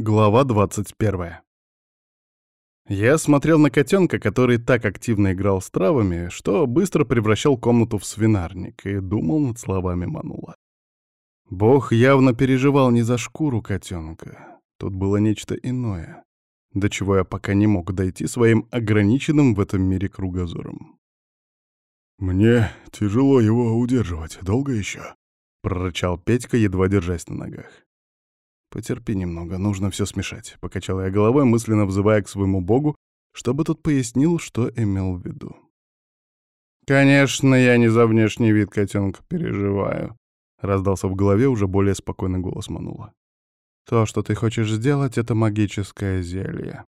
Глава 21. Я смотрел на котенка, который так активно играл с травами, что быстро превращал комнату в свинарник, и думал над словами Манула. Бог явно переживал не за шкуру котенка. Тут было нечто иное, до чего я пока не мог дойти своим ограниченным в этом мире кругозором. «Мне тяжело его удерживать. Долго еще?» — прорычал Петька, едва держась на ногах. «Потерпи немного, нужно все смешать», — покачал я головой, мысленно взывая к своему богу, чтобы тот пояснил, что имел в виду. «Конечно, я не за внешний вид котенка переживаю», — раздался в голове уже более спокойный голос Манула. «То, что ты хочешь сделать, — это магическое зелье.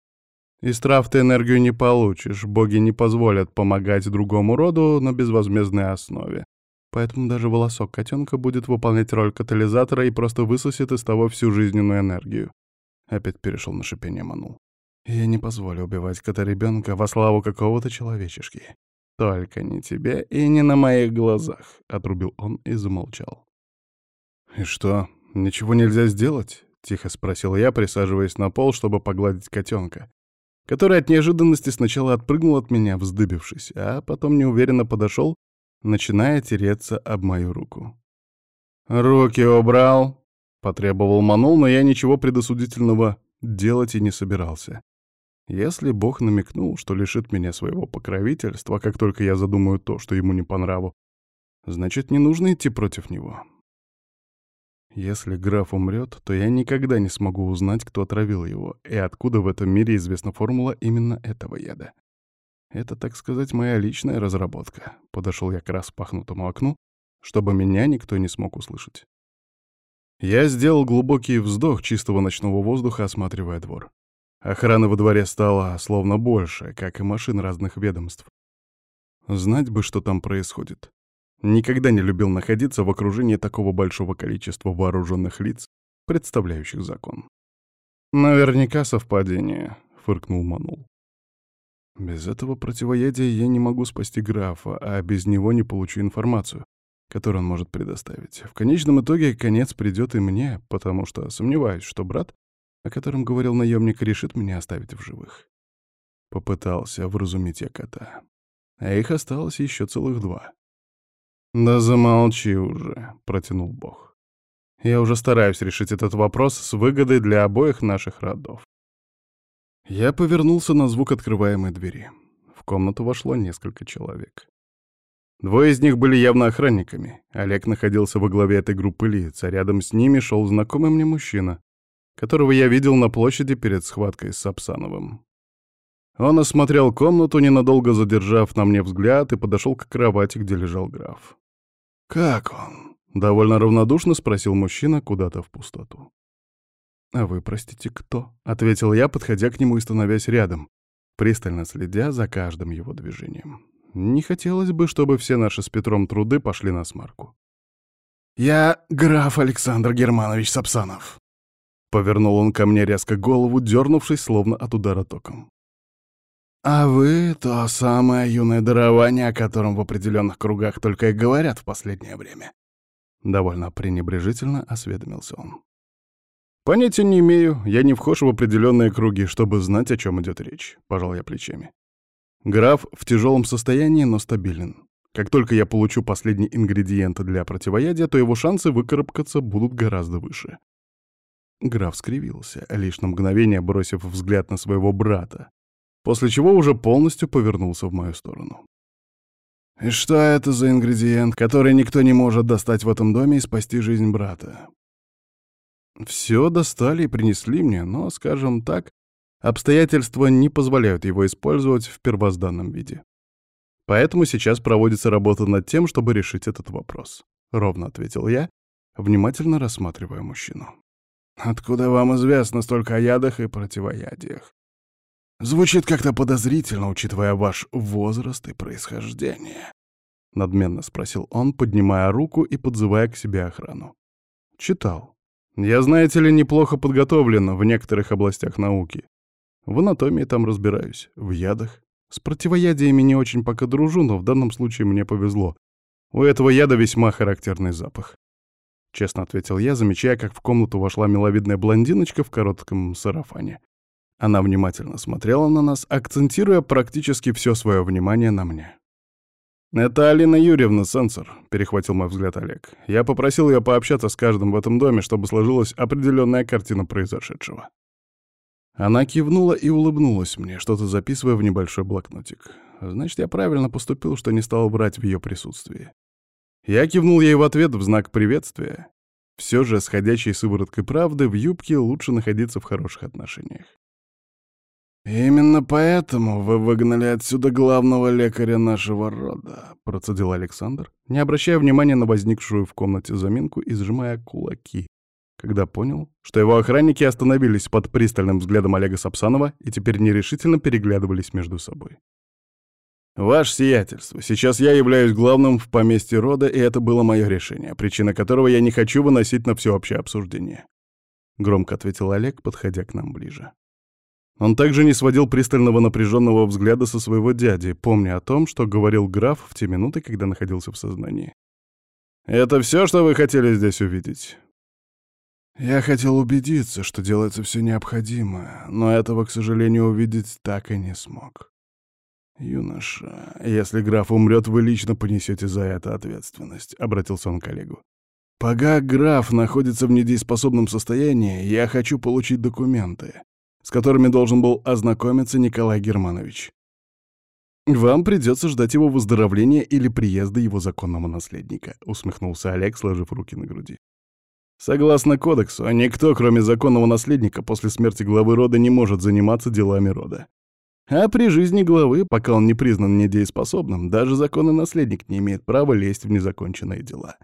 Из трав ты энергию не получишь, боги не позволят помогать другому роду на безвозмездной основе. Поэтому даже волосок котенка будет выполнять роль катализатора и просто высосет из того всю жизненную энергию. Опять перешел на шипение Манул. Я не позволю убивать кота-ребенка во славу какого-то человечешки. Только не тебе и не на моих глазах, — отрубил он и замолчал. «И что, ничего нельзя сделать?» — тихо спросил я, присаживаясь на пол, чтобы погладить котенка, который от неожиданности сначала отпрыгнул от меня, вздыбившись, а потом неуверенно подошел начиная тереться об мою руку. «Руки убрал!» — потребовал Манул, но я ничего предосудительного делать и не собирался. Если Бог намекнул, что лишит меня своего покровительства, как только я задумаю то, что ему не по нраву, значит, не нужно идти против него. Если граф умрет, то я никогда не смогу узнать, кто отравил его, и откуда в этом мире известна формула именно этого яда. Это, так сказать, моя личная разработка. Подошел я к распахнутому окну, чтобы меня никто не смог услышать. Я сделал глубокий вздох чистого ночного воздуха, осматривая двор. Охраны во дворе стало словно больше, как и машин разных ведомств. Знать бы, что там происходит. Никогда не любил находиться в окружении такого большого количества вооруженных лиц, представляющих закон. «Наверняка совпадение», — фыркнул Манул. Без этого противоядия я не могу спасти графа, а без него не получу информацию, которую он может предоставить. В конечном итоге конец придет и мне, потому что сомневаюсь, что брат, о котором говорил наемник, решит меня оставить в живых. Попытался вразумить я кота. А их осталось еще целых два. «Да замолчи уже», — протянул Бог. «Я уже стараюсь решить этот вопрос с выгодой для обоих наших родов. Я повернулся на звук открываемой двери. В комнату вошло несколько человек. Двое из них были явно охранниками. Олег находился во главе этой группы лиц, а рядом с ними шел знакомый мне мужчина, которого я видел на площади перед схваткой с Сапсановым. Он осмотрел комнату, ненадолго задержав на мне взгляд, и подошел к кровати, где лежал граф. «Как он?» — довольно равнодушно спросил мужчина куда-то в пустоту. «А вы, простите, кто?» — ответил я, подходя к нему и становясь рядом, пристально следя за каждым его движением. Не хотелось бы, чтобы все наши с Петром труды пошли на смарку. «Я граф Александр Германович Сапсанов», — повернул он ко мне резко голову, дернувшись, словно от удара током. «А вы — то самое юное дарование, о котором в определенных кругах только и говорят в последнее время». Довольно пренебрежительно осведомился он. «Понятия не имею, я не вхож в определенные круги, чтобы знать, о чем идет речь», — пожал я плечами. Граф в тяжелом состоянии, но стабилен. Как только я получу последний ингредиент для противоядия, то его шансы выкарабкаться будут гораздо выше. Граф скривился, лишь на мгновение бросив взгляд на своего брата, после чего уже полностью повернулся в мою сторону. «И что это за ингредиент, который никто не может достать в этом доме и спасти жизнь брата?» Все достали и принесли мне, но, скажем так, обстоятельства не позволяют его использовать в первозданном виде. Поэтому сейчас проводится работа над тем, чтобы решить этот вопрос. Ровно ответил я, внимательно рассматривая мужчину. «Откуда вам известно столько о ядах и противоядиях? Звучит как-то подозрительно, учитывая ваш возраст и происхождение», — надменно спросил он, поднимая руку и подзывая к себе охрану. «Читал», я, знаете ли, неплохо подготовлен в некоторых областях науки. В анатомии там разбираюсь, в ядах. С противоядиями не очень пока дружу, но в данном случае мне повезло. У этого яда весьма характерный запах. — честно ответил я, замечая, как в комнату вошла миловидная блондиночка в коротком сарафане. Она внимательно смотрела на нас, акцентируя практически все свое внимание на мне. «Это Алина Юрьевна, сенсор», — перехватил мой взгляд Олег. «Я попросил ее пообщаться с каждым в этом доме, чтобы сложилась определенная картина произошедшего». Она кивнула и улыбнулась мне, что-то записывая в небольшой блокнотик. Значит, я правильно поступил, что не стал брать в ее присутствии. Я кивнул ей в ответ в знак приветствия. Все же, сходящей сывороткой правды, в юбке лучше находиться в хороших отношениях. «Именно поэтому вы выгнали отсюда главного лекаря нашего рода», — процедил Александр, не обращая внимания на возникшую в комнате заминку и сжимая кулаки, когда понял, что его охранники остановились под пристальным взглядом Олега Сапсанова и теперь нерешительно переглядывались между собой. «Ваше сиятельство, сейчас я являюсь главным в поместье рода, и это было мое решение, причина которого я не хочу выносить на всеобщее обсуждение», — громко ответил Олег, подходя к нам ближе. Он также не сводил пристального напряженного взгляда со своего дяди, помня о том, что говорил граф в те минуты, когда находился в сознании. «Это все, что вы хотели здесь увидеть?» «Я хотел убедиться, что делается все необходимое, но этого, к сожалению, увидеть так и не смог. «Юноша, если граф умрет, вы лично понесете за это ответственность», — обратился он к коллегу. «Пока граф находится в недееспособном состоянии, я хочу получить документы, с которыми должен был ознакомиться Николай Германович. «Вам придется ждать его выздоровления или приезда его законного наследника», — усмехнулся Олег, сложив руки на груди. «Согласно кодексу, никто, кроме законного наследника, после смерти главы рода не может заниматься делами рода. А при жизни главы, пока он не признан недееспособным, даже законный наследник не имеет права лезть в незаконченные дела.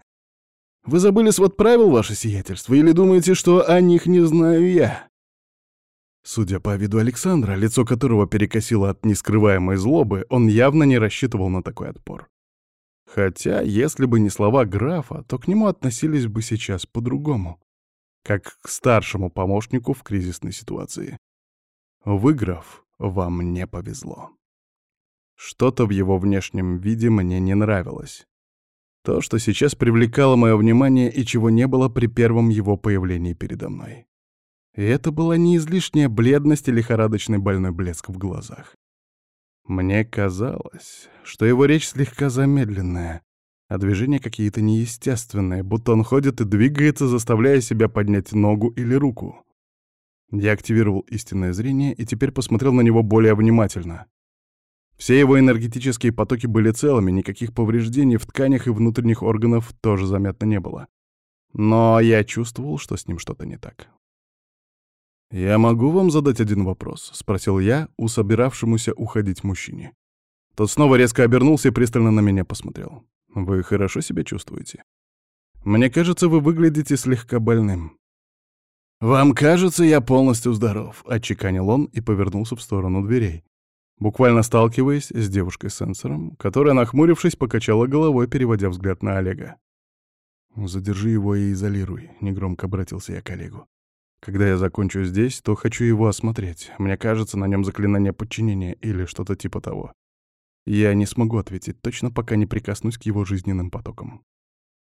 Вы забыли свод правил, ваше сиятельство, или думаете, что о них не знаю я?» Судя по виду Александра, лицо которого перекосило от нескрываемой злобы, он явно не рассчитывал на такой отпор. Хотя, если бы не слова графа, то к нему относились бы сейчас по-другому, как к старшему помощнику в кризисной ситуации. Выиграв, вам не повезло. Что-то в его внешнем виде мне не нравилось. То, что сейчас привлекало мое внимание и чего не было при первом его появлении передо мной. И это была не излишняя бледность и лихорадочный больной блеск в глазах. Мне казалось, что его речь слегка замедленная, а движения какие-то неестественные, будто он ходит и двигается, заставляя себя поднять ногу или руку. Я активировал истинное зрение и теперь посмотрел на него более внимательно. Все его энергетические потоки были целыми, никаких повреждений в тканях и внутренних органов тоже заметно не было. Но я чувствовал, что с ним что-то не так. «Я могу вам задать один вопрос?» — спросил я у собиравшемуся уходить мужчине. Тот снова резко обернулся и пристально на меня посмотрел. «Вы хорошо себя чувствуете?» «Мне кажется, вы выглядите слегка больным. «Вам кажется, я полностью здоров», — отчеканил он и повернулся в сторону дверей, буквально сталкиваясь с девушкой-сенсором, которая, нахмурившись, покачала головой, переводя взгляд на Олега. «Задержи его и изолируй», — негромко обратился я к Олегу. «Когда я закончу здесь, то хочу его осмотреть. Мне кажется, на нем заклинание подчинения или что-то типа того. Я не смогу ответить точно, пока не прикоснусь к его жизненным потокам».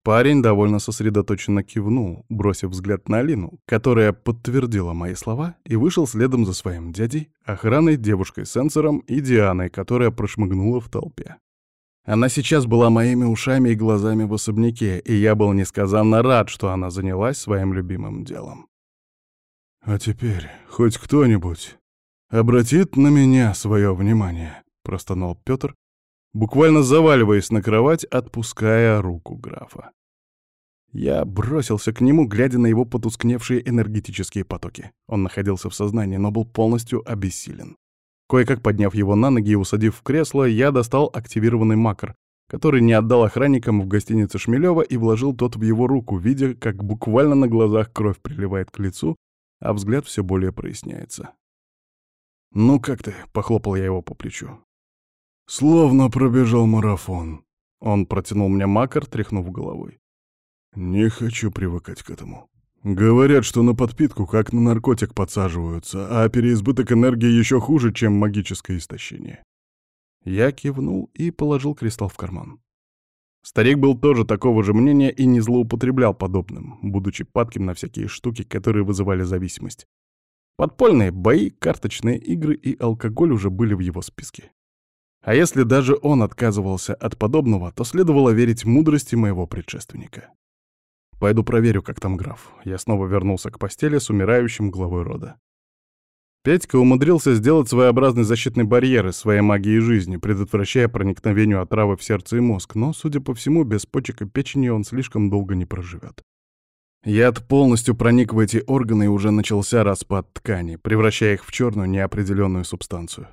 Парень довольно сосредоточенно кивнул, бросив взгляд на Алину, которая подтвердила мои слова и вышел следом за своим дядей, охраной, девушкой-сенсором и Дианой, которая прошмыгнула в толпе. Она сейчас была моими ушами и глазами в особняке, и я был несказанно рад, что она занялась своим любимым делом. «А теперь хоть кто-нибудь обратит на меня свое внимание», — простонал Петр, буквально заваливаясь на кровать, отпуская руку графа. Я бросился к нему, глядя на его потускневшие энергетические потоки. Он находился в сознании, но был полностью обессилен. Кое-как подняв его на ноги и усадив в кресло, я достал активированный макр, который не отдал охранникам в гостинице Шмелева и вложил тот в его руку, видя, как буквально на глазах кровь приливает к лицу, а взгляд все более проясняется. «Ну как ты?» — похлопал я его по плечу. «Словно пробежал марафон». Он протянул мне макар, тряхнув головой. «Не хочу привыкать к этому. Говорят, что на подпитку как на наркотик подсаживаются, а переизбыток энергии еще хуже, чем магическое истощение». Я кивнул и положил кристалл в карман. Старик был тоже такого же мнения и не злоупотреблял подобным, будучи падким на всякие штуки, которые вызывали зависимость. Подпольные бои, карточные игры и алкоголь уже были в его списке. А если даже он отказывался от подобного, то следовало верить мудрости моего предшественника. Пойду проверю, как там граф. Я снова вернулся к постели с умирающим главой рода. Петька умудрился сделать своеобразный защитный барьер из своей магии жизни, предотвращая проникновение отравы в сердце и мозг, но, судя по всему, без почек и печени он слишком долго не проживет. Яд полностью проник в эти органы и уже начался распад ткани, превращая их в черную неопределенную субстанцию.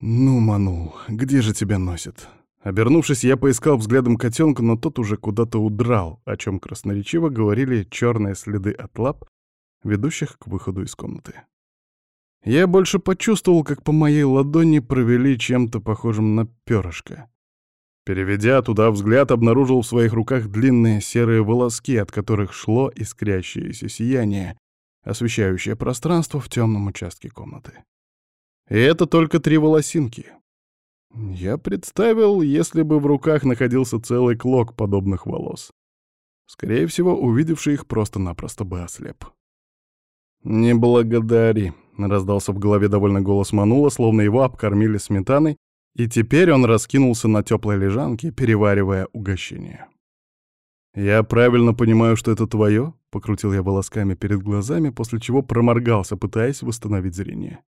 «Ну, Манул, где же тебя носит?» Обернувшись, я поискал взглядом котенка, но тот уже куда-то удрал, о чем красноречиво говорили черные следы от лап, ведущих к выходу из комнаты. Я больше почувствовал, как по моей ладони провели чем-то похожим на перышко. Переведя туда взгляд, обнаружил в своих руках длинные серые волоски, от которых шло искрящееся сияние, освещающее пространство в темном участке комнаты. И это только три волосинки. Я представил, если бы в руках находился целый клок подобных волос. Скорее всего, увидевший их просто-напросто бы ослеп. «Не благодари», — раздался в голове довольно голос Манула, словно его обкормили сметаной, и теперь он раскинулся на теплой лежанке, переваривая угощение. «Я правильно понимаю, что это твое?» — покрутил я волосками перед глазами, после чего проморгался, пытаясь восстановить зрение.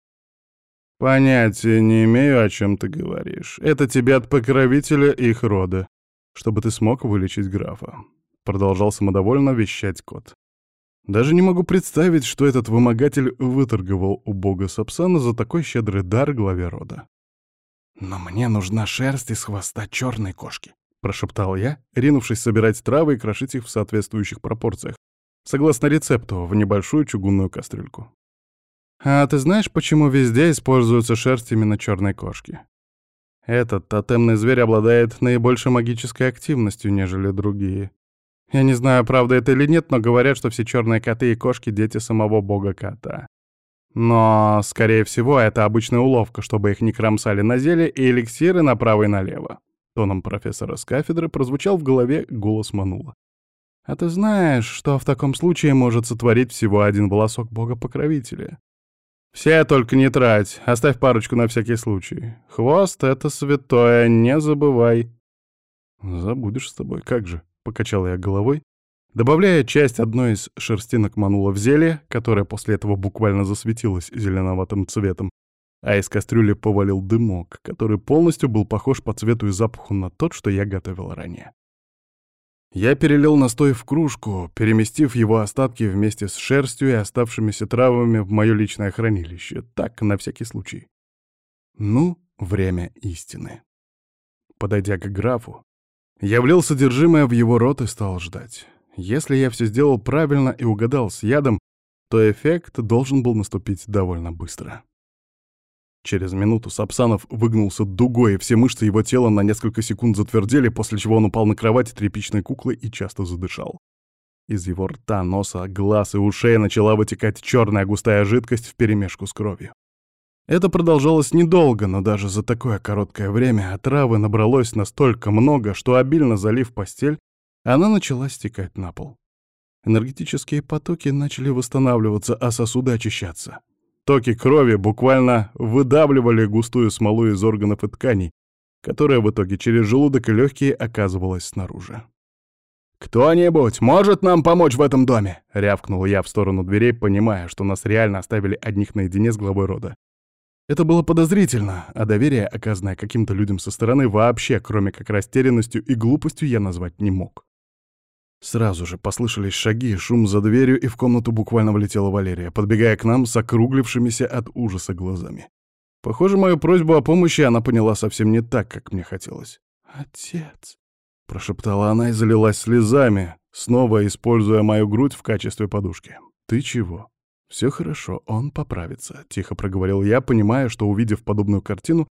«Понятия не имею, о чем ты говоришь. Это тебе от покровителя их рода, чтобы ты смог вылечить графа», — продолжал самодовольно вещать кот. «Даже не могу представить, что этот вымогатель выторговал у бога Сапсана за такой щедрый дар главе рода». «Но мне нужна шерсть из хвоста черной кошки», — прошептал я, ринувшись собирать травы и крошить их в соответствующих пропорциях, согласно рецепту, в небольшую чугунную кастрюльку. А ты знаешь, почему везде используется шерсть именно черной кошки? Этот тотемный зверь обладает наибольшей магической активностью, нежели другие. Я не знаю, правда это или нет, но говорят, что все черные коты и кошки — дети самого бога кота. Но, скорее всего, это обычная уловка, чтобы их не кромсали на зелье и эликсиры направо и налево. Тоном профессора с кафедры прозвучал в голове голос Манула. А ты знаешь, что в таком случае может сотворить всего один волосок бога-покровителя? «Все только не трать, оставь парочку на всякий случай. Хвост — это святое, не забывай». «Забудешь с тобой, как же», — покачал я головой, добавляя часть одной из шерстинок манула в зелье, которое после этого буквально засветилось зеленоватым цветом, а из кастрюли повалил дымок, который полностью был похож по цвету и запаху на тот, что я готовил ранее. Я перелил настой в кружку, переместив его остатки вместе с шерстью и оставшимися травами в мое личное хранилище, так, на всякий случай. Ну, время истины. Подойдя к графу, я влил содержимое в его рот и стал ждать. Если я все сделал правильно и угадал с ядом, то эффект должен был наступить довольно быстро. Через минуту Сапсанов выгнулся дугой, и все мышцы его тела на несколько секунд затвердели, после чего он упал на кровать тряпичной куклы и часто задышал. Из его рта, носа, глаз и ушей начала вытекать черная густая жидкость вперемешку с кровью. Это продолжалось недолго, но даже за такое короткое время отравы набралось настолько много, что, обильно залив постель, она начала стекать на пол. Энергетические потоки начали восстанавливаться, а сосуды очищаться. Токи крови буквально выдавливали густую смолу из органов и тканей, которая в итоге через желудок и легкие оказывалась снаружи. «Кто-нибудь может нам помочь в этом доме?» — рявкнул я в сторону дверей, понимая, что нас реально оставили одних наедине с главой рода. Это было подозрительно, а доверие, оказанное каким-то людям со стороны, вообще, кроме как растерянностью и глупостью, я назвать не мог. Сразу же послышались шаги, шум за дверью, и в комнату буквально влетела Валерия, подбегая к нам с округлившимися от ужаса глазами. Похоже, мою просьбу о помощи она поняла совсем не так, как мне хотелось. «Отец!» — прошептала она и залилась слезами, снова используя мою грудь в качестве подушки. «Ты чего?» «Все хорошо, он поправится», — тихо проговорил я, понимая, что, увидев подобную картину,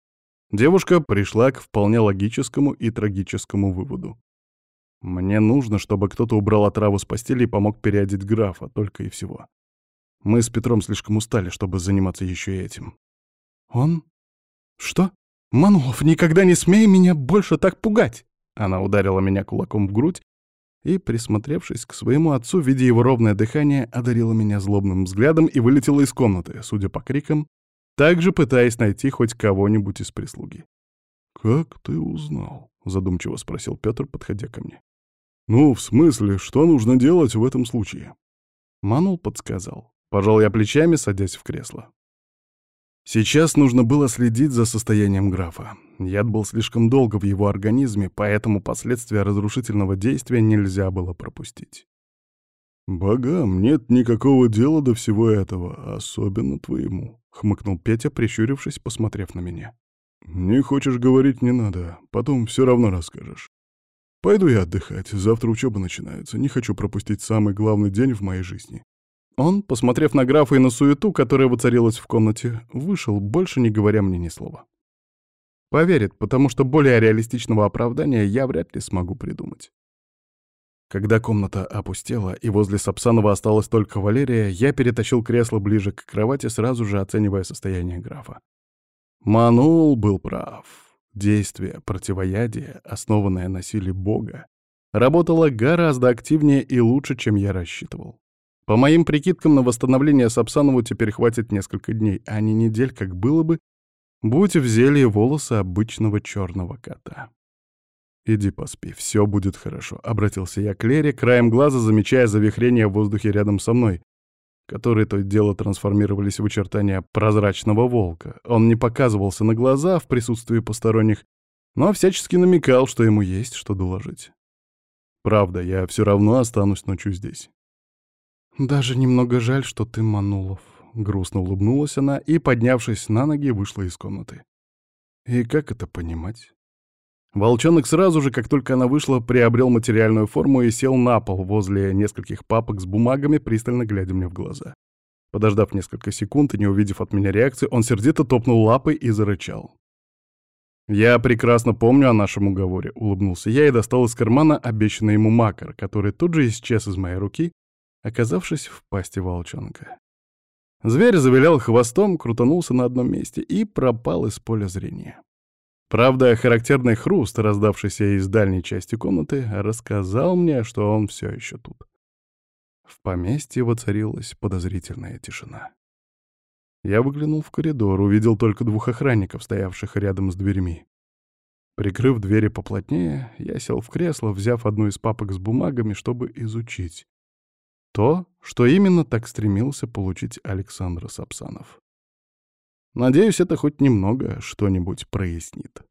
девушка пришла к вполне логическому и трагическому выводу. Мне нужно, чтобы кто-то убрал отраву с постели и помог переодеть графа, только и всего. Мы с Петром слишком устали, чтобы заниматься еще и этим. Он? Что? Манулов, никогда не смей меня больше так пугать! Она ударила меня кулаком в грудь и, присмотревшись к своему отцу, видя его ровное дыхание, одарила меня злобным взглядом и вылетела из комнаты, судя по крикам, также пытаясь найти хоть кого-нибудь из прислуги. «Как ты узнал?» — задумчиво спросил Петр, подходя ко мне. «Ну, в смысле, что нужно делать в этом случае?» Манул подсказал. Пожал я плечами, садясь в кресло. Сейчас нужно было следить за состоянием графа. Яд был слишком долго в его организме, поэтому последствия разрушительного действия нельзя было пропустить. «Богам нет никакого дела до всего этого, особенно твоему», — хмыкнул Петя, прищурившись, посмотрев на меня. «Не хочешь говорить — не надо, потом все равно расскажешь. Пойду я отдыхать, завтра учеба начинается, не хочу пропустить самый главный день в моей жизни». Он, посмотрев на графа и на суету, которая воцарилась в комнате, вышел, больше не говоря мне ни слова. Поверит, потому что более реалистичного оправдания я вряд ли смогу придумать. Когда комната опустела, и возле Сапсанова осталась только Валерия, я перетащил кресло ближе к кровати, сразу же оценивая состояние графа. Манул был прав. Действие противоядия, основанное на силе Бога, работало гораздо активнее и лучше, чем я рассчитывал. По моим прикидкам, на восстановление Сапсанову теперь хватит несколько дней, а не недель, как было бы, будь в зелье волосы обычного черного кота. «Иди поспи, все будет хорошо», — обратился я к Лере, краем глаза замечая завихрение в воздухе рядом со мной, которые то и дело трансформировались в очертания прозрачного волка. Он не показывался на глаза в присутствии посторонних, но всячески намекал, что ему есть что доложить. «Правда, я все равно останусь ночью здесь». «Даже немного жаль, что ты Манулов», — грустно улыбнулась она и, поднявшись на ноги, вышла из комнаты. «И как это понимать?» Волчонок сразу же, как только она вышла, приобрел материальную форму и сел на пол возле нескольких папок с бумагами, пристально глядя мне в глаза. Подождав несколько секунд и не увидев от меня реакции, он сердито топнул лапой и зарычал. «Я прекрасно помню о нашем уговоре», — улыбнулся я и достал из кармана обещанный ему макар, который тут же исчез из моей руки, оказавшись в пасти волчонка. Зверь завилял хвостом, крутанулся на одном месте и пропал из поля зрения. Правда, характерный хруст, раздавшийся из дальней части комнаты, рассказал мне, что он все еще тут. В поместье воцарилась подозрительная тишина. Я выглянул в коридор, увидел только двух охранников, стоявших рядом с дверьми. Прикрыв двери поплотнее, я сел в кресло, взяв одну из папок с бумагами, чтобы изучить. То, что именно так стремился получить Александр Сапсанов. Надеюсь, это хоть немного что-нибудь прояснит.